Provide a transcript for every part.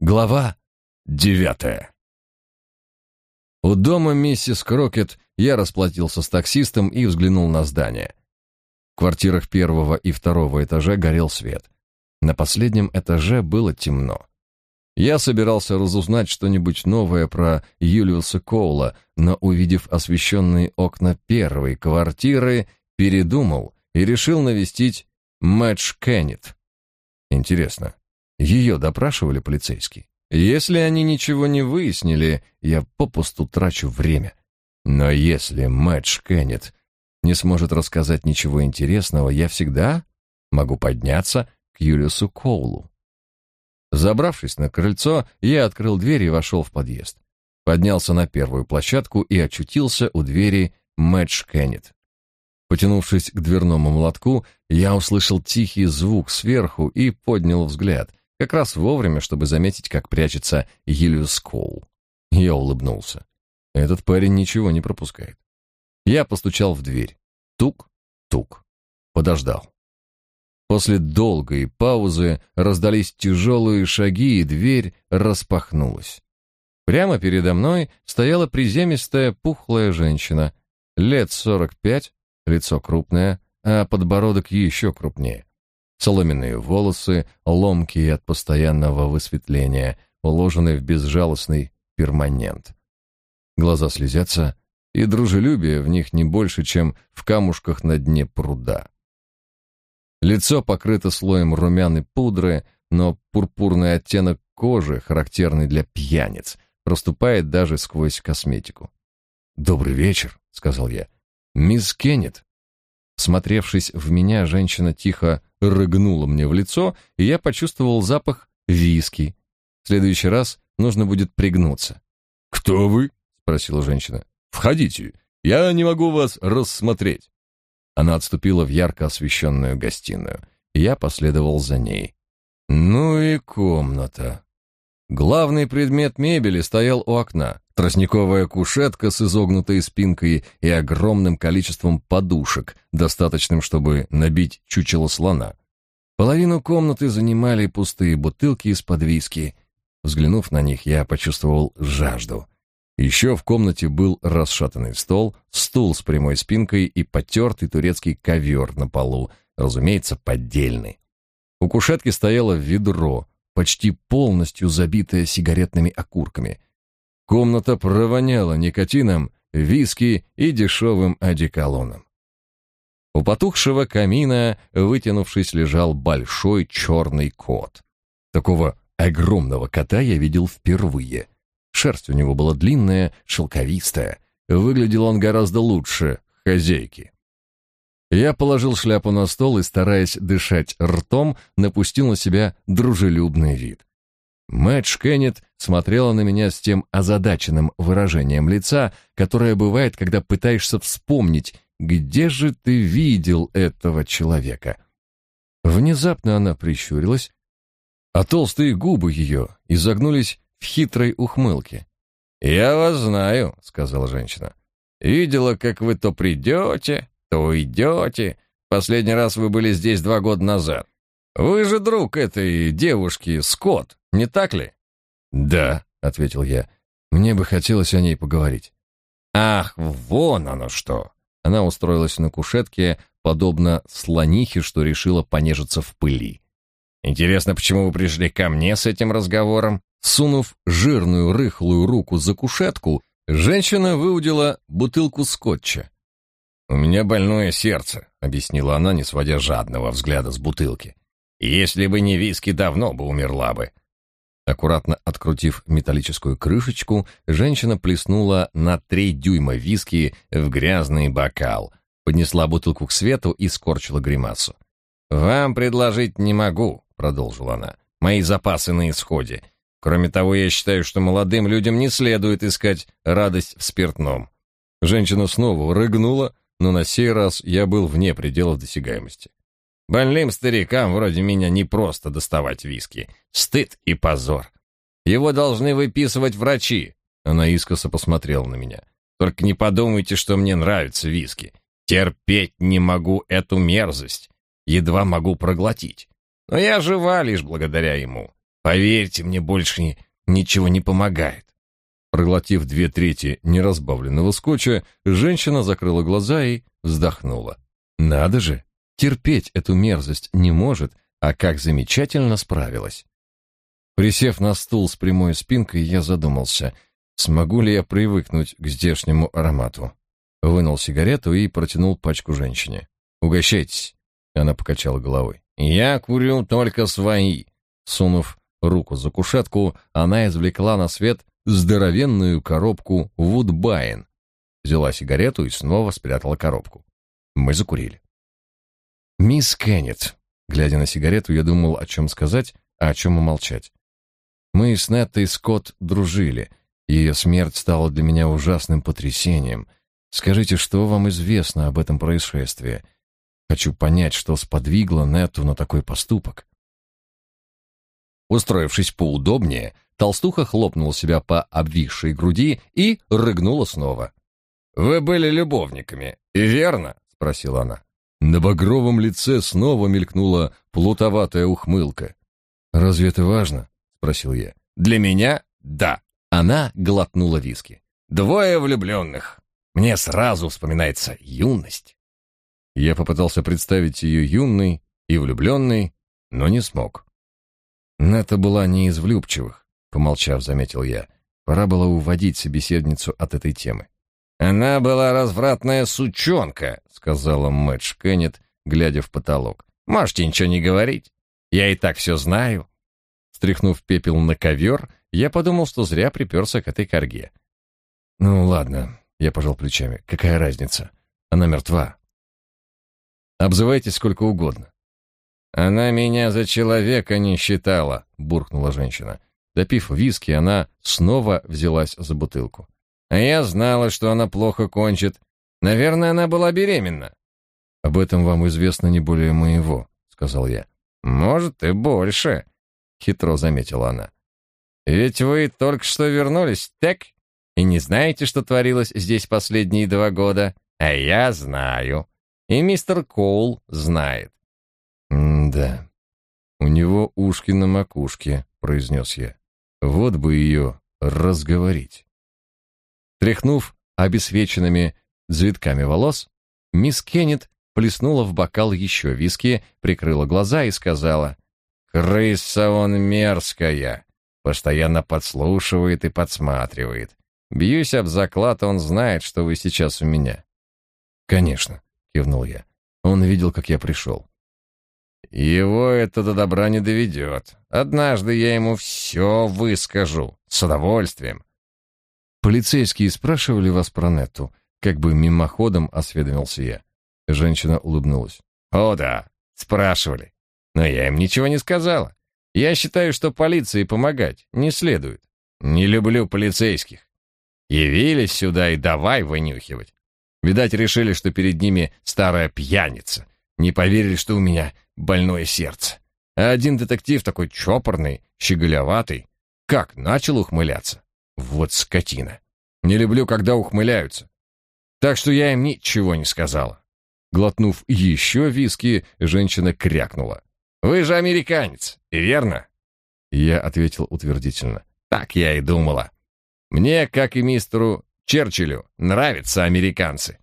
Глава девятая. У дома миссис Крокет я расплатился с таксистом и взглянул на здание. В квартирах первого и второго этажа горел свет. На последнем этаже было темно. Я собирался разузнать что-нибудь новое про Юлиуса Коула, но, увидев освещенные окна первой квартиры, передумал и решил навестить Мэтч Кеннет. Интересно, ее допрашивали полицейские. Если они ничего не выяснили, я попусту трачу время. Но если Мэтч Кеннет не сможет рассказать ничего интересного, я всегда могу подняться к Юлиусу Коулу. Забравшись на крыльцо, я открыл дверь и вошел в подъезд. Поднялся на первую площадку и очутился у двери Мэтч Кеннет. Потянувшись к дверному молотку, я услышал тихий звук сверху и поднял взгляд — как раз вовремя, чтобы заметить, как прячется Юлиус Коул. Я улыбнулся. Этот парень ничего не пропускает. Я постучал в дверь. Тук-тук. Подождал. После долгой паузы раздались тяжелые шаги, и дверь распахнулась. Прямо передо мной стояла приземистая пухлая женщина, лет сорок пять, лицо крупное, а подбородок еще крупнее соломенные волосы, ломкие от постоянного высветления, уложенные в безжалостный перманент. Глаза слезятся, и дружелюбие в них не больше, чем в камушках на дне пруда. Лицо покрыто слоем румяной пудры, но пурпурный оттенок кожи, характерный для пьяниц, проступает даже сквозь косметику. «Добрый вечер», — сказал я. «Мисс Кеннет». Смотревшись в меня, женщина тихо рыгнула мне в лицо, и я почувствовал запах виски. В следующий раз нужно будет пригнуться. «Кто вы?» — спросила женщина. «Входите, я не могу вас рассмотреть». Она отступила в ярко освещенную гостиную. Я последовал за ней. Ну и комната. Главный предмет мебели стоял у окна. Тростниковая кушетка с изогнутой спинкой и огромным количеством подушек, достаточным, чтобы набить чучело слона. Половину комнаты занимали пустые бутылки из-под виски. Взглянув на них, я почувствовал жажду. Еще в комнате был расшатанный стол, стул с прямой спинкой и потертый турецкий ковер на полу, разумеется, поддельный. У кушетки стояло ведро, почти полностью забитое сигаретными окурками. Комната провоняла никотином, виски и дешевым одеколоном. У потухшего камина, вытянувшись, лежал большой черный кот. Такого огромного кота я видел впервые. Шерсть у него была длинная, шелковистая. Выглядел он гораздо лучше хозяйки. Я положил шляпу на стол и, стараясь дышать ртом, напустил на себя дружелюбный вид. Мэтч Кеннет смотрела на меня с тем озадаченным выражением лица, которое бывает, когда пытаешься вспомнить, где же ты видел этого человека. Внезапно она прищурилась, а толстые губы ее изогнулись в хитрой ухмылке. «Я вас знаю», — сказала женщина. «Видела, как вы то придете, то уйдете. Последний раз вы были здесь два года назад. Вы же друг этой девушки, Скотт, не так ли? Да, ответил я. Мне бы хотелось о ней поговорить. Ах, вон оно что. Она устроилась на кушетке, подобно слонихе, что решила понежиться в пыли. Интересно, почему вы пришли ко мне с этим разговором? Сунув жирную рыхлую руку за кушетку, женщина выудила бутылку скотча. «У меня больное сердце», — объяснила она, не сводя жадного взгляда с бутылки. Если бы не виски, давно бы умерла бы. Аккуратно открутив металлическую крышечку, женщина плеснула на три дюйма виски в грязный бокал, поднесла бутылку к свету и скорчила гримасу. «Вам предложить не могу», — продолжила она. «Мои запасы на исходе. Кроме того, я считаю, что молодым людям не следует искать радость в спиртном». Женщина снова рыгнула, но на сей раз я был вне пределов досягаемости. Больным старикам вроде меня не просто доставать виски. Стыд и позор. Его должны выписывать врачи. Она искоса посмотрела на меня. Только не подумайте, что мне нравится виски. Терпеть не могу эту мерзость. Едва могу проглотить. Но я жива лишь благодаря ему. Поверьте, мне больше ничего не помогает. Проглотив две трети неразбавленного скотча, женщина закрыла глаза и вздохнула. Надо же, терпеть эту мерзость не может, а как замечательно справилась. Присев на стул с прямой спинкой, я задумался, смогу ли я привыкнуть к здешнему аромату. Вынул сигарету и протянул пачку женщине. «Угощайтесь», — она покачала головой. «Я курю только свои». Сунув руку за кушетку, она извлекла на свет здоровенную коробку Вудбайн. Взяла сигарету и снова спрятала коробку. Мы закурили. «Мисс Кеннет», глядя на сигарету, я думал, о чем сказать, а о чем умолчать. Мы с Неттой Скотт дружили. Ее смерть стала для меня ужасным потрясением. Скажите, что вам известно об этом происшествии? Хочу понять, что сподвигло Нетту на такой поступок. Устроившись поудобнее, толстуха хлопнула себя по обвисшей груди и рыгнула снова. «Вы были любовниками, верно?» — спросила она. На багровом лице снова мелькнула плутоватая ухмылка. «Разве это важно?» — спросил я. «Для меня — да». Она глотнула виски. «Двое влюбленных. Мне сразу вспоминается юность». Я попытался представить ее юной и влюбленной, но не смог. Нета была не из влюбчивых, помолчав, заметил я. Пора было уводить собеседницу от этой темы. Она была развратная сучонка, сказала Мэтч Кеннет, глядя в потолок. Можете ничего не говорить. Я и так все знаю. Стряхнув пепел на ковер, я подумал, что зря приперся к этой корге. Ну ладно, я пожал плечами. Какая разница? Она мертва. Обзывайтесь сколько угодно. Она меня за человека не считала, буркнула женщина. Допив виски, она снова взялась за бутылку. А я знала, что она плохо кончит. Наверное, она была беременна. Об этом вам известно не более моего, сказал я. Может, и больше, хитро заметила она. Ведь вы только что вернулись, так? И не знаете, что творилось здесь последние два года? А я знаю. И мистер Коул знает. «Да, у него ушки на макушке», — произнес я. «Вот бы ее разговорить». Тряхнув обесвеченными завитками волос, мисс Кеннет плеснула в бокал еще виски, прикрыла глаза и сказала, «Крыса он мерзкая, постоянно подслушивает и подсматривает. Бьюсь об заклад, он знает, что вы сейчас у меня». «Конечно», — кивнул я. Он видел, как я пришел. Его это до добра не доведет. Однажды я ему все выскажу. С удовольствием. Полицейские спрашивали вас про Нетту. Как бы мимоходом осведомился я. Женщина улыбнулась. О да, спрашивали. Но я им ничего не сказала. Я считаю, что полиции помогать не следует. Не люблю полицейских. Явились сюда и давай вынюхивать. Видать, решили, что перед ними старая пьяница. Не поверили, что у меня больное сердце. А один детектив такой чопорный, щеголеватый, как начал ухмыляться. Вот скотина. Не люблю, когда ухмыляются. Так что я им ничего не сказала. Глотнув еще виски, женщина крякнула. «Вы же американец, верно?» Я ответил утвердительно. «Так я и думала. Мне, как и мистеру Черчиллю, нравятся американцы.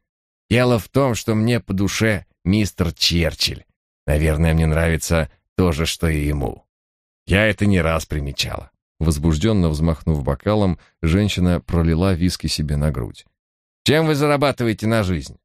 Дело в том, что мне по душе мистер Черчилль. Наверное, мне нравится то же, что и ему. Я это не раз примечала. Возбужденно взмахнув бокалом, женщина пролила виски себе на грудь. «Чем вы зарабатываете на жизнь?»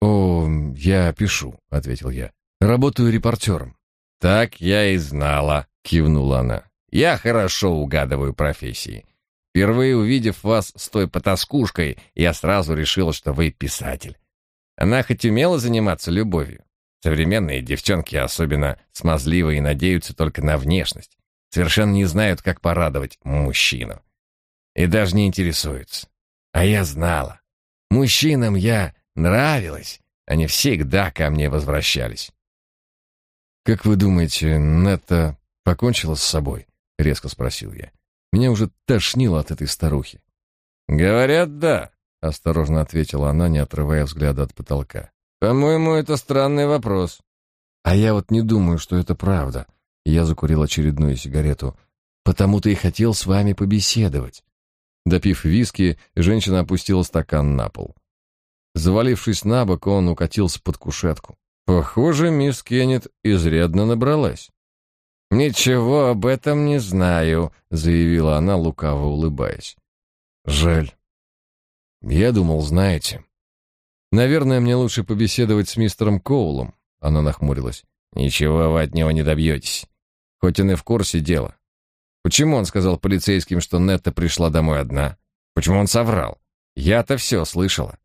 «О, я пишу», — ответил я. «Работаю репортером». «Так я и знала», — кивнула она. «Я хорошо угадываю профессии. Впервые увидев вас с той потаскушкой, я сразу решила, что вы писатель. Она хоть умела заниматься любовью. Современные девчонки особенно смазливые и надеются только на внешность. Совершенно не знают, как порадовать мужчину. И даже не интересуются. А я знала. Мужчинам я нравилась. Они всегда ко мне возвращались. «Как вы думаете, Нетта покончила с собой?» — резко спросил я. Меня уже тошнило от этой старухи. «Говорят, да», — осторожно ответила она, не отрывая взгляда от потолка. «По-моему, это странный вопрос». «А я вот не думаю, что это правда». Я закурил очередную сигарету. Потому-то и хотел с вами побеседовать. Допив виски, женщина опустила стакан на пол. Завалившись на бок, он укатился под кушетку. Похоже, мисс Кеннет изрядно набралась. «Ничего об этом не знаю», — заявила она, лукаво улыбаясь. «Жаль. Я думал, знаете. Наверное, мне лучше побеседовать с мистером Коулом», — она нахмурилась. «Ничего вы от него не добьетесь. Хоть он и в курсе дела. Почему он сказал полицейским, что Нетта пришла домой одна? Почему он соврал? Я-то все слышала».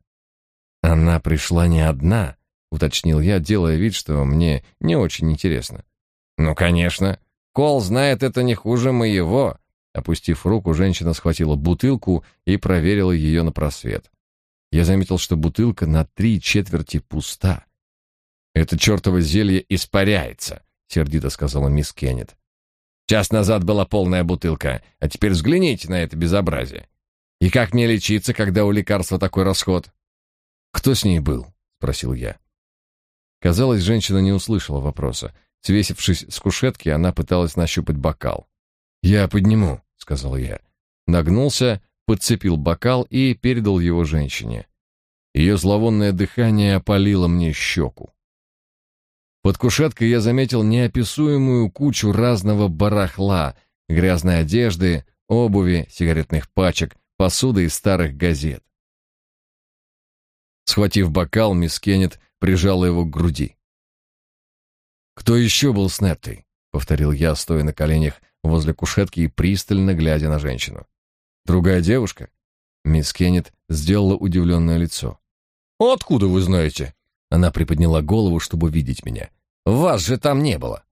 «Она пришла не одна», — уточнил я, делая вид, что мне не очень интересно. «Ну, конечно. Кол знает это не хуже моего». Опустив руку, женщина схватила бутылку и проверила ее на просвет. Я заметил, что бутылка на три четверти пуста. «Это чертово зелье испаряется», — сердито сказала мисс Кеннет. «Час назад была полная бутылка, а теперь взгляните на это безобразие. И как мне лечиться, когда у лекарства такой расход?» «Кто с ней был?» — спросил я. Казалось, женщина не услышала вопроса. Свесившись с кушетки, она пыталась нащупать бокал. «Я подниму», — сказал я. Нагнулся, подцепил бокал и передал его женщине. Ее зловонное дыхание опалило мне щеку. Под кушеткой я заметил неописуемую кучу разного барахла, грязной одежды, обуви, сигаретных пачек, посуды и старых газет. Схватив бокал, мисс Кеннет прижала его к груди. «Кто еще был с Неттой?» — повторил я, стоя на коленях возле кушетки и пристально глядя на женщину. «Другая девушка?» Мисс Кеннет сделала удивленное лицо. «Откуда вы знаете?» Она приподняла голову, чтобы видеть меня. «Вас же там не было!»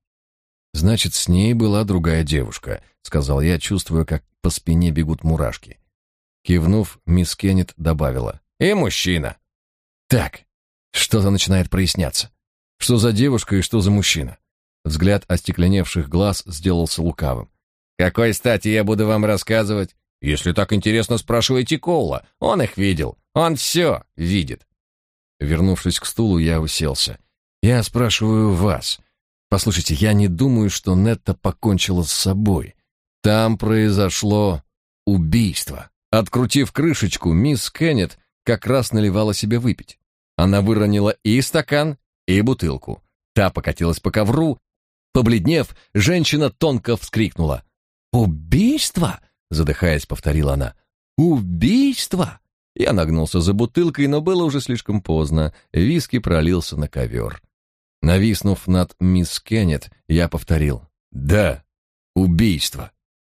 «Значит, с ней была другая девушка», — сказал я, чувствуя, как по спине бегут мурашки. Кивнув, мисс Кеннет добавила. «И мужчина». «Так, что-то начинает проясняться. Что за девушка и что за мужчина? Взгляд остекленевших глаз сделался лукавым. Какой стати я буду вам рассказывать? Если так интересно, спрашивайте Коула. Он их видел. Он все видит. Вернувшись к стулу, я уселся. Я спрашиваю вас. Послушайте, я не думаю, что Нетта покончила с собой. Там произошло убийство. Открутив крышечку, мисс Кеннет как раз наливала себе выпить. Она выронила и стакан, и бутылку. Та покатилась по ковру. Побледнев, женщина тонко вскрикнула. «Убийство?» — задыхаясь, повторила она. «Убийство?» Я нагнулся за бутылкой, но было уже слишком поздно. Виски пролился на ковер. Нависнув над мисс Кеннет, я повторил. «Да, убийство».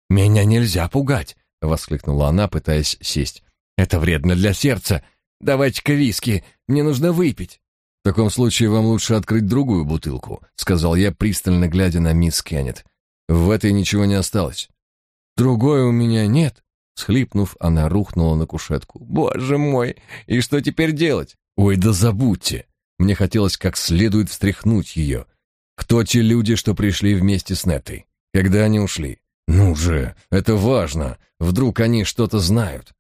«Меня нельзя пугать!» — воскликнула она, пытаясь сесть. «Это вредно для сердца. Давайте-ка виски, мне нужно выпить». «В таком случае вам лучше открыть другую бутылку», — сказал я, пристально глядя на мисс Кеннет. «В этой ничего не осталось». «Другой у меня нет», — схлипнув, она рухнула на кушетку. «Боже мой, и что теперь делать?» «Ой, да забудьте!» Мне хотелось как следует встряхнуть ее. «Кто те люди, что пришли вместе с Неттой? Когда они ушли? Ну же, это важно. Вдруг они что-то знают?»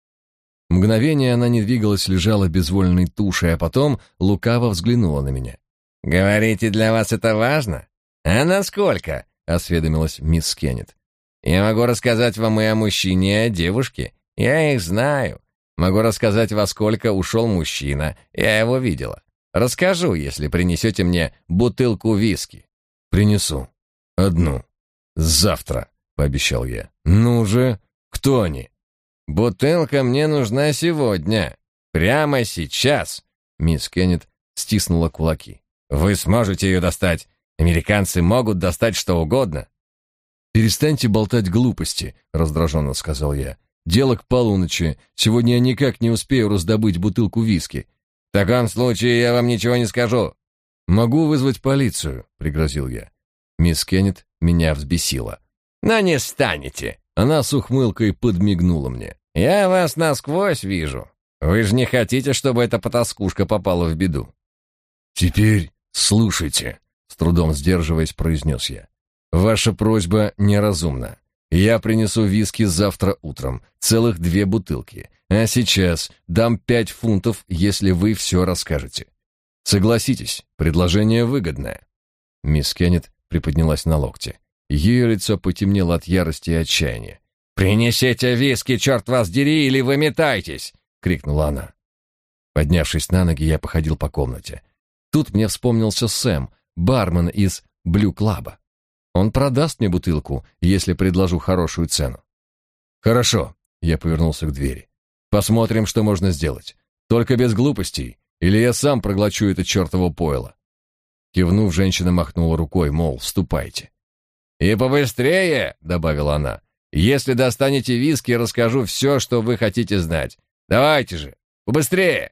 Мгновение она не двигалась, лежала безвольной тушей, а потом лукаво взглянула на меня. «Говорите, для вас это важно? А насколько?» — осведомилась мисс Кеннет. «Я могу рассказать вам и о мужчине, и о девушке. Я их знаю. Могу рассказать, во сколько ушел мужчина. Я его видела. Расскажу, если принесете мне бутылку виски». «Принесу. Одну. Завтра», — пообещал я. «Ну же, кто они?» «Бутылка мне нужна сегодня. Прямо сейчас!» Мисс Кеннет стиснула кулаки. «Вы сможете ее достать. Американцы могут достать что угодно». «Перестаньте болтать глупости», — раздраженно сказал я. «Дело к полуночи. Сегодня я никак не успею раздобыть бутылку виски». «В таком случае я вам ничего не скажу». «Могу вызвать полицию», — пригрозил я. Мисс Кеннет меня взбесила. «Но не станете. Она с ухмылкой подмигнула мне. «Я вас насквозь вижу. Вы же не хотите, чтобы эта потаскушка попала в беду?» «Теперь слушайте», — с трудом сдерживаясь, произнес я. «Ваша просьба неразумна. Я принесу виски завтра утром, целых две бутылки, а сейчас дам пять фунтов, если вы все расскажете. Согласитесь, предложение выгодное». Мисс Кеннет приподнялась на локте. Ее лицо потемнело от ярости и отчаяния. «Принесите виски, черт вас дери, или вы метайтесь!» — крикнула она. Поднявшись на ноги, я походил по комнате. Тут мне вспомнился Сэм, бармен из Блю Клаба. Он продаст мне бутылку, если предложу хорошую цену. Хорошо, я повернулся к двери. Посмотрим, что можно сделать. Только без глупостей, или я сам проглочу это чертово пойло. Кивнув, женщина махнула рукой, мол, вступайте. «И побыстрее!» — добавила она. «Если достанете виски, расскажу все, что вы хотите знать. Давайте же, побыстрее!»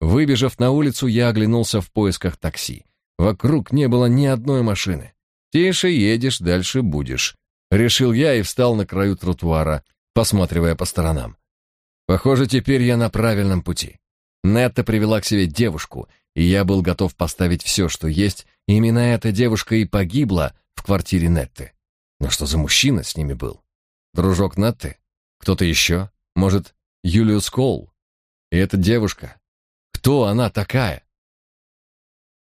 Выбежав на улицу, я оглянулся в поисках такси. Вокруг не было ни одной машины. Тише едешь, дальше будешь. Решил я и встал на краю тротуара, посматривая по сторонам. Похоже, теперь я на правильном пути. Нетта привела к себе девушку, и я был готов поставить все, что есть. Именно эта девушка и погибла в квартире Нетты. Но что за мужчина с ними был? Дружок Нетты? Кто-то еще? Может, Юлиус Коул? И эта девушка? Кто она такая?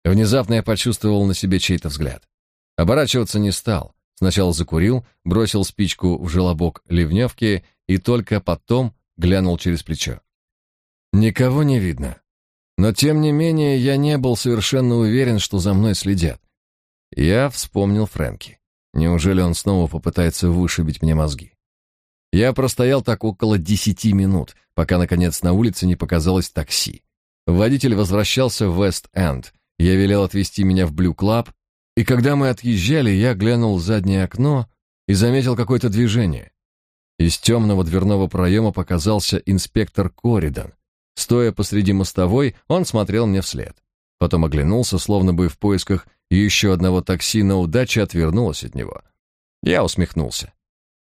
Внезапно я почувствовал на себе чей-то взгляд. Оборачиваться не стал. Сначала закурил, бросил спичку в желобок ливневки и только потом глянул через плечо. Никого не видно. Но тем не менее я не был совершенно уверен, что за мной следят. Я вспомнил Фрэнки. Неужели он снова попытается вышибить мне мозги? Я простоял так около десяти минут, пока наконец на улице не показалось такси. Водитель возвращался в Вест-Энд. Я велел отвезти меня в Блю-Клаб, и когда мы отъезжали, я глянул в заднее окно и заметил какое-то движение. Из темного дверного проема показался инспектор Коридан. Стоя посреди мостовой, он смотрел мне вслед. Потом оглянулся, словно бы в поисках еще одного такси, но удача отвернулась от него. Я усмехнулся.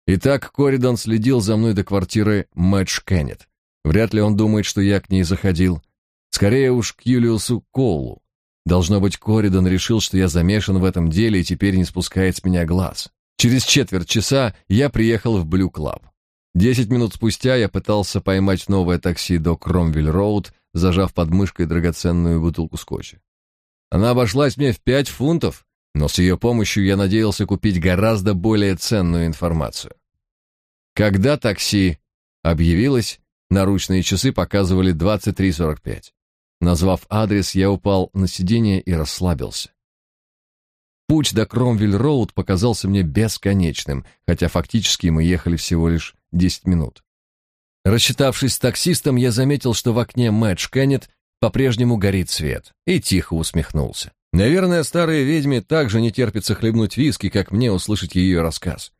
Итак, Коридан следил за мной до квартиры Мэдж Кеннет. Вряд ли он думает, что я к ней заходил. Скорее уж к Юлиусу Коулу. Должно быть, Коридан решил, что я замешан в этом деле и теперь не спускает с меня глаз. Через четверть часа я приехал в Блю Клаб. Десять минут спустя я пытался поймать новое такси до Кромвель-Роуд, зажав под мышкой драгоценную бутылку скотча. Она обошлась мне в пять фунтов, но с ее помощью я надеялся купить гораздо более ценную информацию. Когда такси объявилось, наручные часы показывали 23.45. Назвав адрес, я упал на сиденье и расслабился. Путь до Кромвель-Роуд показался мне бесконечным, хотя фактически мы ехали всего лишь 10 минут. Рассчитавшись с таксистом, я заметил, что в окне Мэтч Кеннет по-прежнему горит свет, и тихо усмехнулся. Наверное, старой ведьме также не терпится хлебнуть виски, как мне услышать ее рассказ.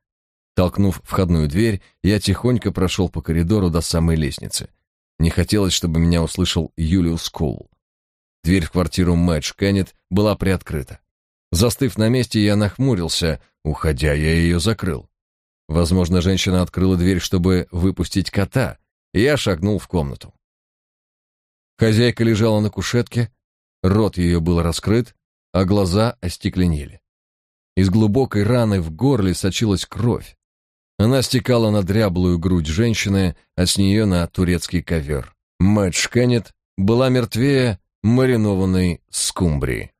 Толкнув входную дверь, я тихонько прошел по коридору до самой лестницы. Не хотелось, чтобы меня услышал Юлиус Коул. Дверь в квартиру Мэтч Кеннет была приоткрыта. Застыв на месте, я нахмурился, уходя, я ее закрыл. Возможно, женщина открыла дверь, чтобы выпустить кота, я шагнул в комнату. Хозяйка лежала на кушетке, рот ее был раскрыт, а глаза остекленели. Из глубокой раны в горле сочилась кровь. Она стекала на дряблую грудь женщины, а с нее на турецкий ковер. Мэтч Кеннет была мертвее маринованной скумбрии.